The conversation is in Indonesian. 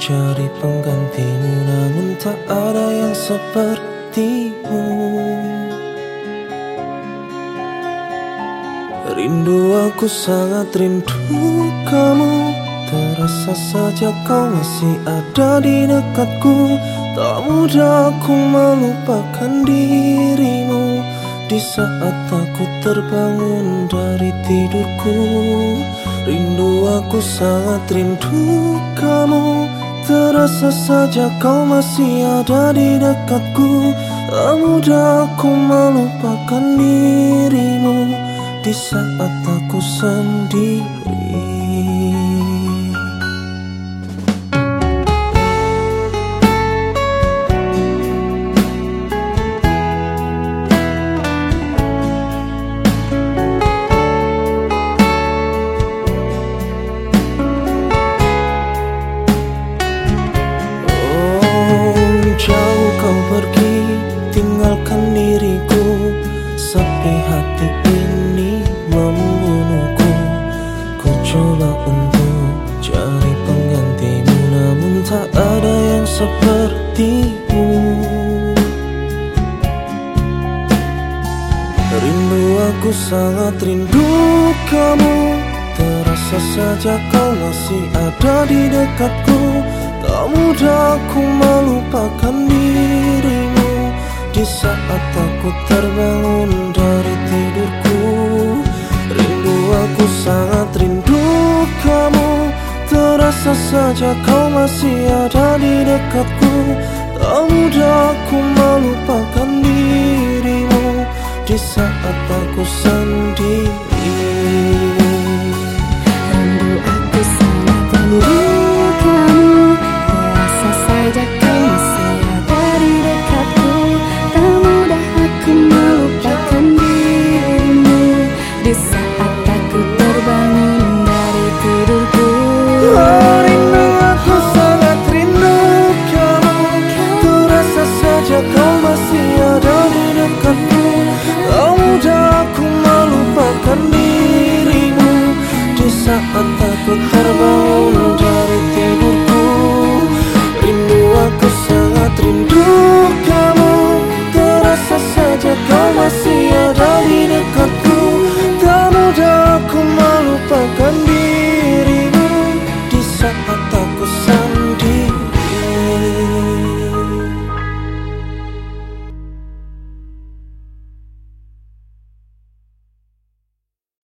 cari penggantimu Namun tak ada yang sepertimu. Rindu aku sangat rindu kamu. Terasa saja kau masih ada di dekatku. Tak mudah aku melupakan dirimu. Di saat aku terbangun dari tidurku Rindu aku sangat rindu kamu Terasa saja kau masih ada di dekatku. Tak mudah aku melupakan dirimu Di saat aku sendiri sepertimu. Rindu aku sangat rindu kamu. Terasa saja kau masih ada di dekatku. Tak mudah aku melupakan dirimu. Di saat aku terbangun dari tidurku Rindu aku sangat Terasa saja kau masih ada di dekatku. Tak mudah aku melupakan dirimu Di saat aku sendiri Takut terbangun dari tidurku. Rindu aku sangat rindu